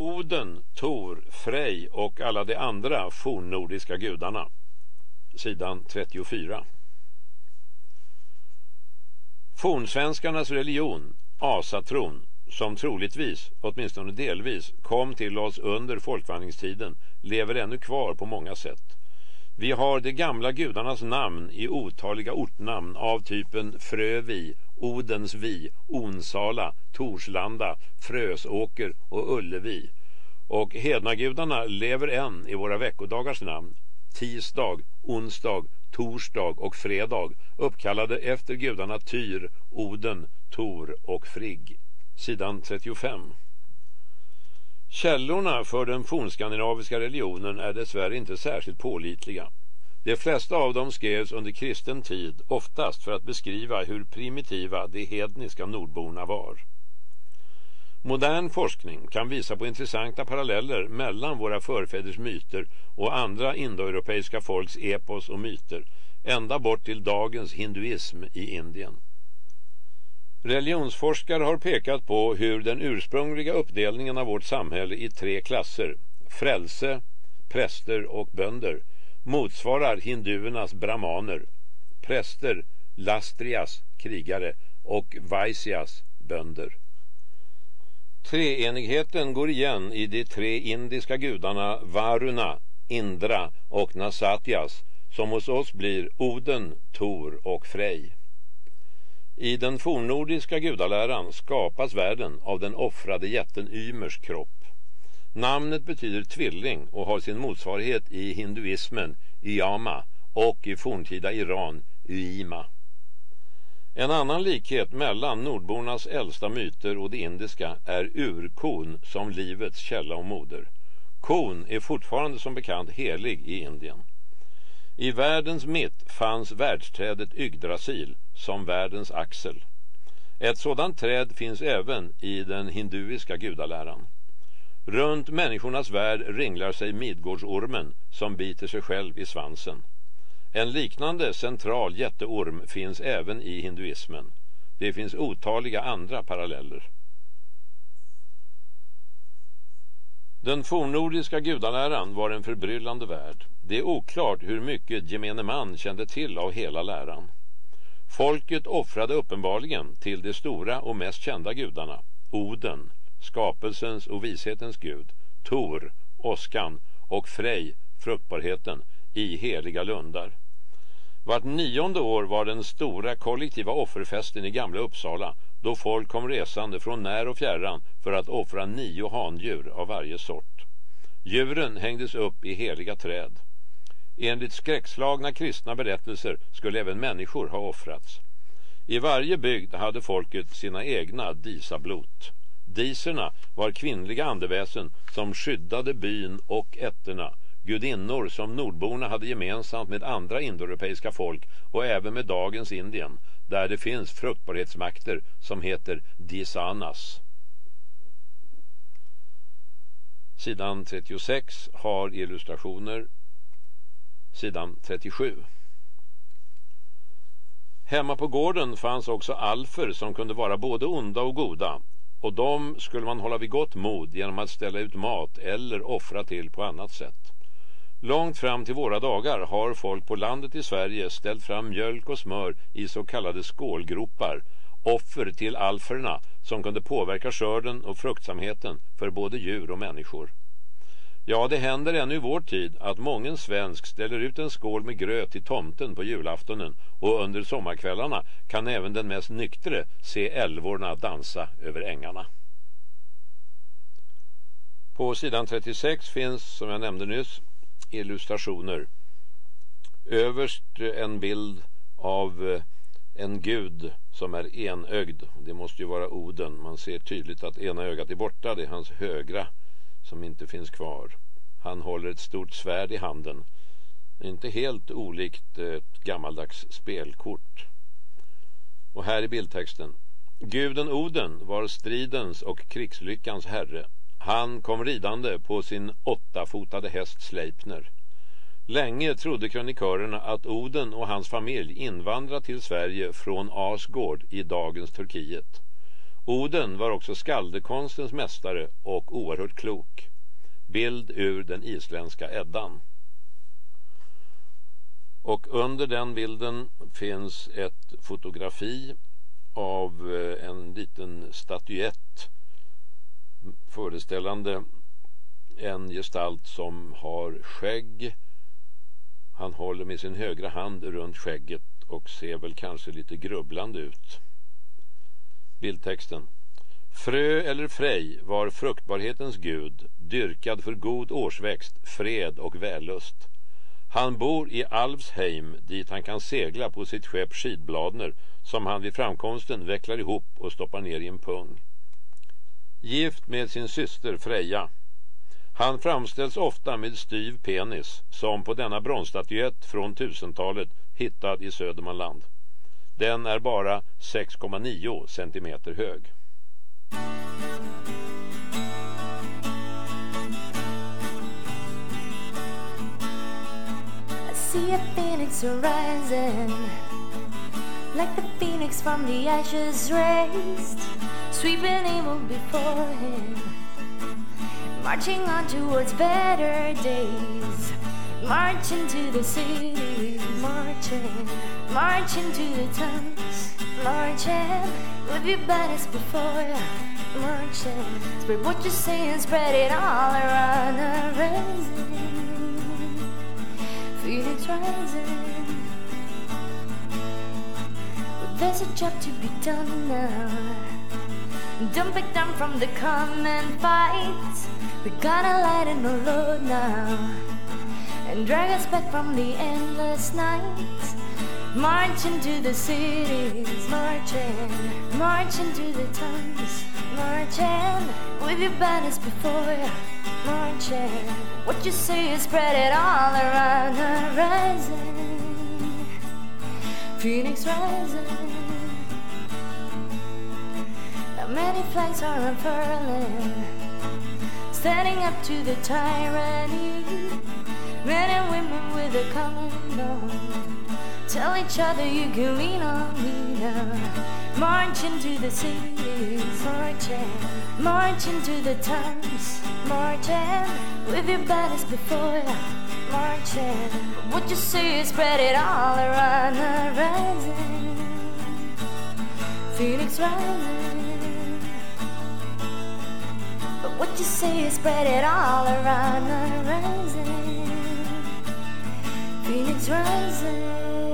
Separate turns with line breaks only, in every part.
Oden, Tor, Frej och alla de andra fornnordiska gudarna. Sidan 34. Fornsvenskarnas religion, asatron, som troligtvis, åtminstone delvis, kom till oss under folkvandringstiden, lever ännu kvar på många sätt. Vi har de gamla gudarnas namn i otaliga ortnamn av typen Frövi, Odensvi, Onsala, Torslanda, Frösåker och Ullevi. Och hednagudarna lever än i våra veckodagars namn. Tisdag, onsdag, torsdag och fredag uppkallade efter gudarna Tyr, Oden, Tor och Frigg. Sidan 35. Källorna för den fornskandinaviska religionen är dessvärre inte särskilt pålitliga. De flesta av dem skrevs under kristen tid, oftast för att beskriva hur primitiva de hedniska nordborna var. Modern forskning kan visa på intressanta paralleller mellan våra förfäders myter och andra indoeuropeiska folks epos och myter, ända bort till dagens hinduism i Indien. Religionsforskare har pekat på hur den ursprungliga uppdelningen av vårt samhälle i tre klasser, frälse, präster och bönder, motsvarar hinduernas brahmaner, präster, lastrias, krigare och vaisias, bönder. Treenigheten går igen i de tre indiska gudarna Varuna, Indra och Nasatias som hos oss blir Oden, Tor och Frej. I den fornnordiska gudaläran skapas världen av den offrade jätten Ymers kropp. Namnet betyder tvilling och har sin motsvarighet i hinduismen Yama och i forntida Iran Uima. En annan likhet mellan nordbornas äldsta myter och det indiska är urkon som livets källa och moder. Kon är fortfarande som bekant helig i Indien. I världens mitt fanns världsträdet Yggdrasil som världens axel. Ett sådant träd finns även i den hinduiska gudaläran. Runt människornas värld ringlar sig Midgårdsormen som biter sig själv i svansen. En liknande central jätteorm finns även i hinduismen. Det finns otaliga andra paralleller. Den fornnordiska gudaläran var en förbryllande värld. Det är oklart hur mycket gemene man kände till av hela läran. Folket offrade uppenbarligen till de stora och mest kända gudarna, Oden, skapelsens och vishetens gud, Tor, åskan och Frej, fruktbarheten, i heliga lundar. Vart nionde år var den stora kollektiva offerfesten i Gamla Uppsala då folk kom resande från när och fjärran för att offra nio handjur av varje sort. Djuren hängdes upp i heliga träd. Enligt skräckslagna kristna berättelser skulle även människor ha offrats. I varje bygd hade folket sina egna disablot. Diserna var kvinnliga andeväsen som skyddade byn och ätterna, gudinnor som nordborna hade gemensamt med andra indoeuropeiska folk och även med dagens Indien, där det finns fruktbarhetsmakter som heter disanas. Sidan 36 har illustrationer. Sidan 37. Hemma på gården fanns också alfer som kunde vara både onda och goda och de skulle man hålla vid gott mod genom att ställa ut mat eller offra till på annat sätt. Långt fram till våra dagar har folk på landet i Sverige ställt fram mjölk och smör i så kallade skålgropar, offer till alferna som kunde påverka skörden och fruktsamheten för både djur och människor. Ja, det händer ännu i vår tid att mången svensk ställer ut en skål med gröt till tomten på julaftonen och under sommarkvällarna kan även den mest nyktre se älvorna dansa över ängarna. På sidan 36 finns, som jag nämnde nyss, illustrationer. Överst en bild av eh, en gud som är enögd. Det måste ju vara Oden. Man ser tydligt att ena ögat är borta. Det är hans högra som inte finns kvar. Han håller ett stort svärd i handen. Inte helt olikt ett gammaldags spelkort. Och här i bildtexten. Guden Oden var stridens och krigslyckans herre. Han kom ridande på sin åttafotade häst Sleipner. Länge trodde krönikörerna att Oden och hans familj invandrat till Sverige från Asgård i dagens Turkiet. Oden var också skaldekonstens mästare och oerhört klok. Bild ur den isländska Eddan. Och under den bilden finns ett fotografi av eh, en liten statyett föreställande en gestalt som har skägg. Han håller med sin högra hand runt skägget och ser väl kanske lite grubblande ut. Bildtexten. Frö eller Frej var fruktbarhetens gud, dyrkad för god årsväxt, fred och vällust. Han bor i Alvsheim dit han kan segla på sitt skepp Skidbladner som han vid framkomsten vecklar ihop och stoppar ner i en pung. Gift med sin syster Freja. Han framställs ofta med styv penis som på denna bronsstatyett från tusentalet hittad i Södermanland. Den är bara 6,9 centimeter hög.
I see a phoenix rising Like the phoenix from the ashes raised Sweeping evil before him Marching on towards better days Marching to the city, marching Marching to the towns, marching. With your banners before you, marching. Spread what you're saying, spread it all around the rising Phoenix rising. But there's a job to be done now. Don't back down from the common fight. We gotta lighten the load now And drag us back from the endless night Marching to the cities, marching, marching to the towns, marching with your banners before you, marching. What you say is spread it all around the rising, Phoenix rising. Many flags are unfurling, standing up to the tyranny? Men and women with a common bond. Tell each other you can lean on me now. Marching to the cities, marching, marching to the towns, marching with your banners before you, marching. What you say is spread it all around the rising, Phoenix rising. But what you say is spread it all around the rising, Phoenix rising.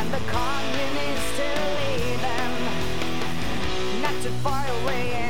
And the communists to lead them. Not too far away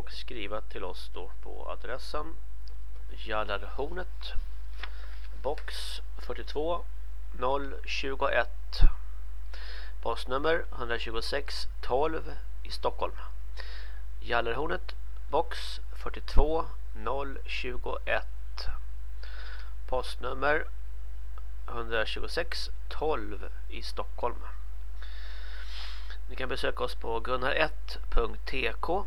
och skriva till oss då på adressen. Jallarhornet box 42 021 postnummer 126 12 i Stockholm. Jallarhornet box 42 021 postnummer 126 12 i Stockholm. Ni kan besöka oss på gunnar1.tk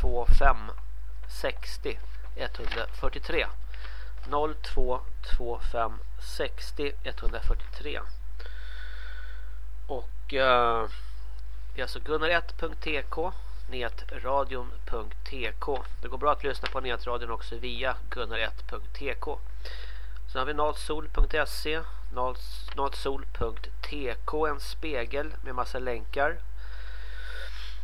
25 60 143 0225 60 143 och eh, det är alltså gunnar1.tk netradion.tk Det går bra att lyssna på netradion också via gunnar1.tk Sen har vi natsol.se natsol.tk en spegel med massa länkar.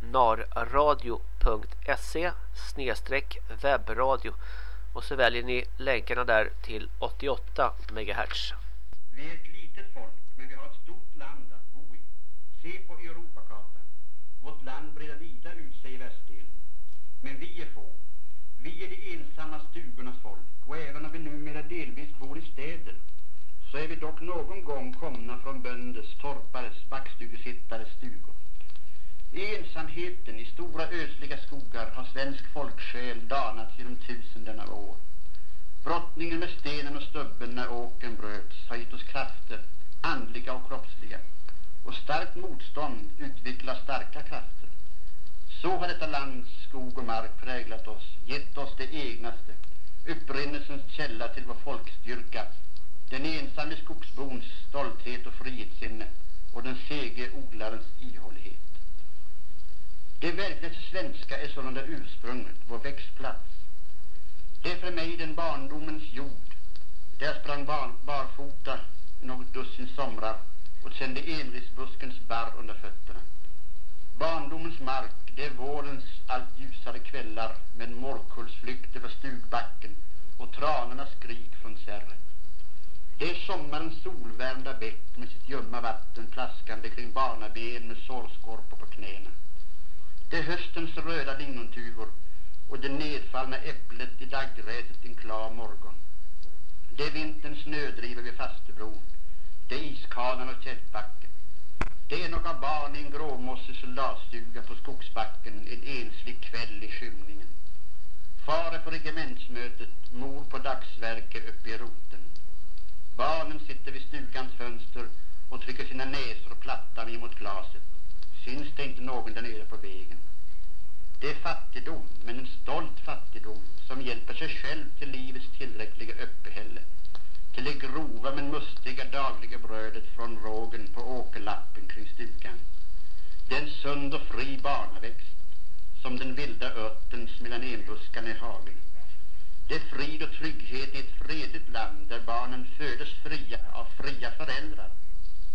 narradio.se webbradio och så väljer ni länkarna där till 88 MHz.
Vi är ett litet folk men vi har ett stort land att bo i. Se på Europakartan. Vårt land breder vida ut sig i västdelen. Men vi är få. Vi är de ensamma stugornas folk och även om vi numera delvis bor i städer så är vi dock någon gång komna från bönders, torpares, backstugesittares stugor. I ensamheten i stora ödsliga skogar har svensk folksjäl danats genom tusenden av år. Brottningen med stenen och stubben när åken bröts har gett oss krafter, andliga och kroppsliga. Och starkt motstånd utvecklar starka krafter. Så har detta lands skog och mark präglat oss, gett oss det egnaste, upprinnelsens källa till vår folkstyrka, den ensamme skogsbons stolthet och frihetssinne och den sege odlarens ihållighet. Det verkligt svenska är sålunda ursprunget, vår växtplats. Det är för mig den barndomens jord. Där jag sprang bar, barfota i något dussin somrar och kände enrisbuskens barr under fötterna. Barndomens mark, det är vårens allt ljusare kvällar med morkullsflykt över stugbacken och tranornas skrik från kärret. Det är sommarens solvärmda bäck med sitt ljumma vatten plaskande kring barnaben med sårskorpor på knäna. Det är höstens röda lingontuvor och det nedfallna äpplet i daggräset en klar morgon. Det är vinterns snödrivor vid Fastebron. Det är iskanan och Kältbacken. Det är några barn i en gråmossig soldatstuga på skogsbacken en enslig kväll i skymningen. Far är på regementsmötet, mor på dagsverke uppe i roten. Barnen sitter vid stugans fönster och trycker sina näsor plattan emot glaset syns det inte någon där nere på vägen. Det är fattigdom, men en stolt fattigdom som hjälper sig själv till livets tillräckliga uppehälle. till det grova men mustiga dagliga brödet från rågen på åkerlappen kring stugan. Den sund och fri barnaväxt som den vilda örtens mellan enbuskarna i hagen. Det är frid och trygghet i ett fredligt land där barnen födes fria av fria föräldrar.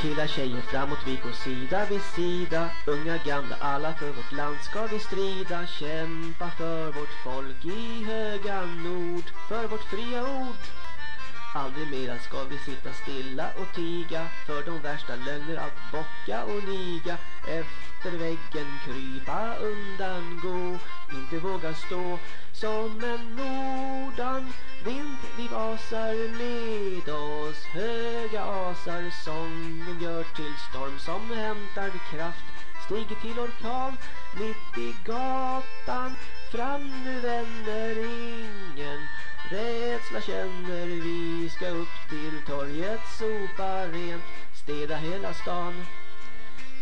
Killar, tjejer framåt, vi går sida vid sida. Unga, gamla, alla för vårt land ska vi strida. Kämpa för vårt folk i höga nord För vårt fria ord. Aldrig mera ska vi sitta stilla och tiga För de värsta lögner att bocka och niga Efter väggen krypa undan gå Inte våga stå som en nordan vind. Vi vasar med oss höga asar Sången gör till storm som hämtar kraft. Stiger till orkan mitt i gatan Fram nu vänner ingen Rädsla känner vi ska upp till torget sopa rent Städa hela stan.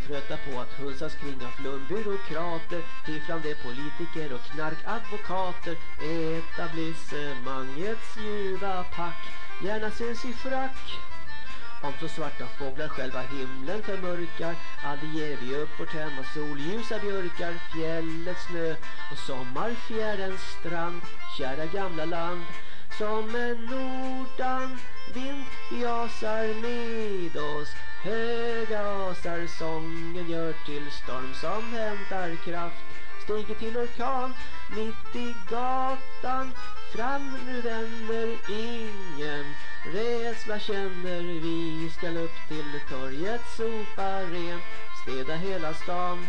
Trötta på att hunsas kring av flumbyråkrater Fifflande politiker och knarkadvokater. Etablissemangets ljuva pack Gärna syns i frack om så svarta fåglar själva himlen förmörkar. Aldrig ger vi upp vårt hem av solljusa björkar. Fjällets snö och sommarfjärens strand. Kära gamla land Som en nordan vind vi asar med oss. Höga asar sången gör till storm som hämtar kraft. Stiger till orkan mitt i gatan. Fram nu vänner ingen Rädsla känner vi. Ska upp till torget sopa rent Städa hela stan.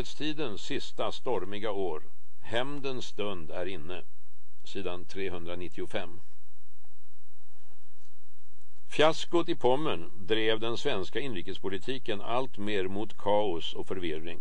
Storhetstidens sista stormiga år. Hämndens stund är inne. Sidan 395. Fiaskot i Pommern drev den svenska inrikespolitiken allt mer mot kaos och förvirring.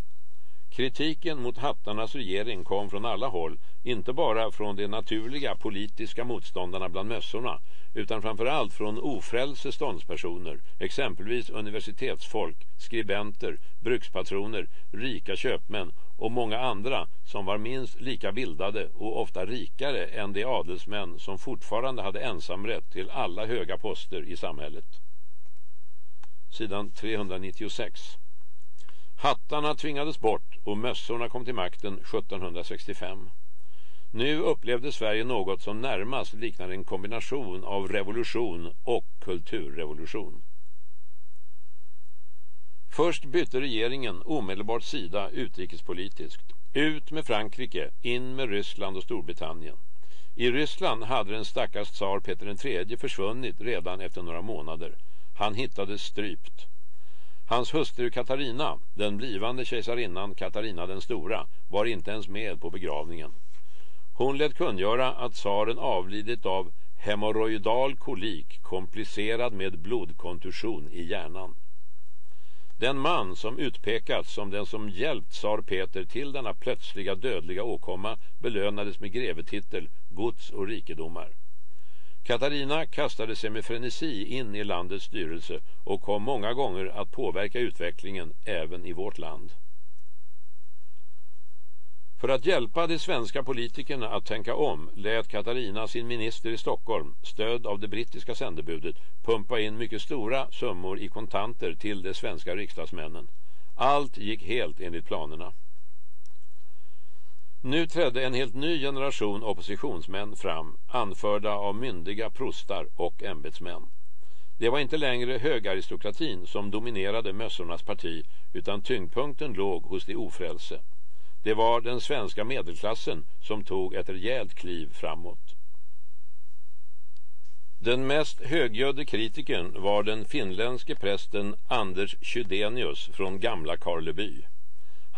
Kritiken mot hattarnas regering kom från alla håll, inte bara från de naturliga politiska motståndarna bland mössorna, utan framförallt från ofrälse ståndspersoner, exempelvis universitetsfolk, skribenter, brukspatroner, rika köpmän och många andra som var minst lika bildade och ofta rikare än de adelsmän som fortfarande hade ensamrätt till alla höga poster i samhället. Sidan 396. Hattarna tvingades bort och mössorna kom till makten 1765. Nu upplevde Sverige något som närmast liknar en kombination av revolution och kulturrevolution. Först bytte regeringen omedelbart sida utrikespolitiskt. Ut med Frankrike, in med Ryssland och Storbritannien. I Ryssland hade den stackars tsar Peter III försvunnit redan efter några månader. Han hittades strypt. Hans hustru Katarina, den blivande kejsarinnan Katarina den stora, var inte ens med på begravningen. Hon lät kungöra att tsaren avlidit av hemorrojdal kolik komplicerad med blodkontusion i hjärnan. Den man som utpekats som den som hjälpt tsar Peter till denna plötsliga dödliga åkomma belönades med grevetitel, gods och rikedomar. Katarina kastade sig med frenesi in i landets styrelse och kom många gånger att påverka utvecklingen även i vårt land. För att hjälpa de svenska politikerna att tänka om lät Katarina sin minister i Stockholm, stöd av det brittiska sändebudet, pumpa in mycket stora summor i kontanter till de svenska riksdagsmännen. Allt gick helt enligt planerna. Nu trädde en helt ny generation oppositionsmän fram, anförda av myndiga prostar och ämbetsmän. Det var inte längre högaristokratin som dominerade mössornas parti, utan tyngdpunkten låg hos de ofrälse. Det var den svenska medelklassen som tog ett rejält kliv framåt. Den mest högljudde kritiken var den finländske prästen Anders Chydenius från gamla Karleby.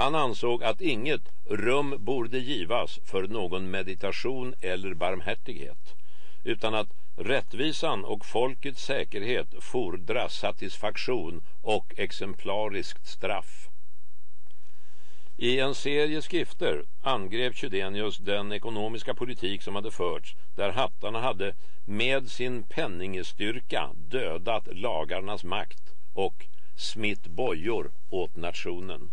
Han ansåg att inget rum borde givas för någon meditation eller barmhärtighet utan att rättvisan och folkets säkerhet fordrar satisfaktion och exemplariskt straff. I en serie skrifter angrep Chydenius den ekonomiska politik som hade förts där hattarna hade med sin penningstyrka dödat lagarnas makt och smitt bojor åt nationen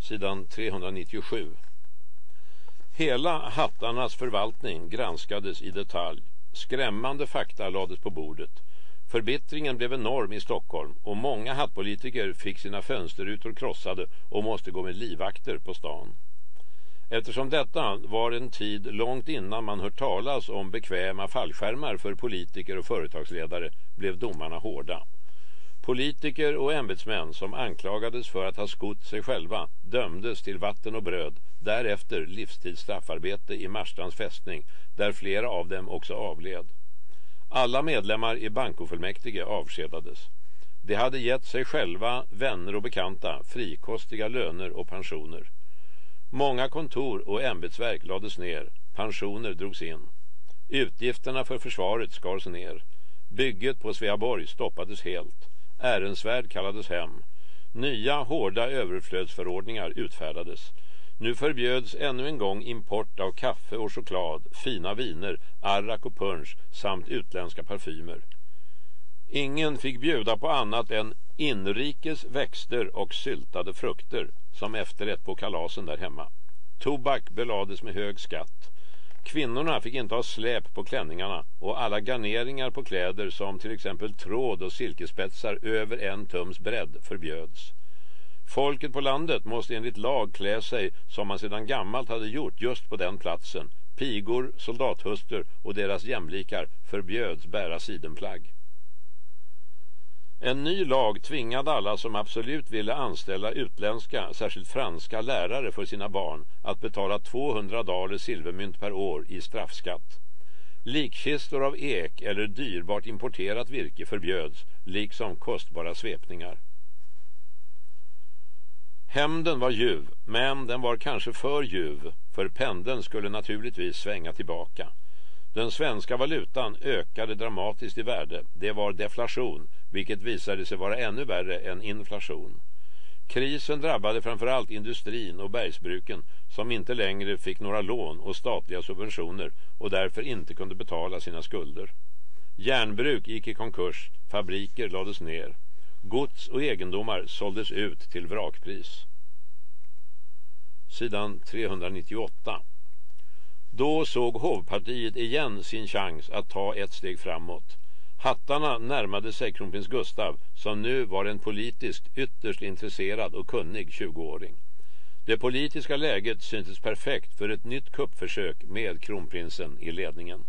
sidan 397. Hela hattarnas förvaltning granskades i detalj. Skrämmande fakta lades på bordet. Förbittringen blev enorm i Stockholm och många hattpolitiker fick sina fönsterrutor krossade och måste gå med livvakter på stan. Eftersom detta var en tid långt innan man hört talas om bekväma fallskärmar för politiker och företagsledare blev domarna hårda. Politiker och ämbetsmän som anklagades för att ha skott sig själva dömdes till vatten och bröd, därefter livstidsstraffarbete i Marstrands fästning där flera av dem också avled. Alla medlemmar i bankofullmäktige avskedades. De hade gett sig själva, vänner och bekanta frikostiga löner och pensioner. Många kontor och ämbetsverk lades ner, pensioner drogs in. Utgifterna för försvaret skars ner. Bygget på Sveaborg stoppades helt. Ärensvärd kallades hem. Nya hårda överflödsförordningar utfärdades. Nu förbjöds ännu en gång import av kaffe och choklad, fina viner, arrak och punch samt utländska parfymer. Ingen fick bjuda på annat än inrikes växter och syltade frukter som efterrätt på kalasen där hemma. Tobak belades med hög skatt. Kvinnorna fick inte ha släp på klänningarna och alla garneringar på kläder som till exempel tråd och silkespetsar över en tums bredd förbjöds. Folket på landet måste enligt lag klä sig som man sedan gammalt hade gjort just på den platsen. Pigor, soldathuster och deras jämlikar förbjöds bära sidenplagg. En ny lag tvingade alla som absolut ville anställa utländska, särskilt franska lärare för sina barn att betala 200 daler silvermynt per år i straffskatt. Likkistor av ek eller dyrbart importerat virke förbjöds, liksom kostbara svepningar. Hämnden var ljuv, men den var kanske för ljuv, för pendeln skulle naturligtvis svänga tillbaka. Den svenska valutan ökade dramatiskt i värde. Det var deflation, vilket visade sig vara ännu värre än inflation. Krisen drabbade framförallt industrin och bergsbruken som inte längre fick några lån och statliga subventioner och därför inte kunde betala sina skulder. Järnbruk gick i konkurs, fabriker lades ner. Gods och egendomar såldes ut till vrakpris. Sidan 398. Då såg hovpartiet igen sin chans att ta ett steg framåt. Hattarna närmade sig kronprins Gustav som nu var en politiskt ytterst intresserad och kunnig 20-åring. Det politiska läget syntes perfekt för ett nytt kuppförsök med kronprinsen i ledningen.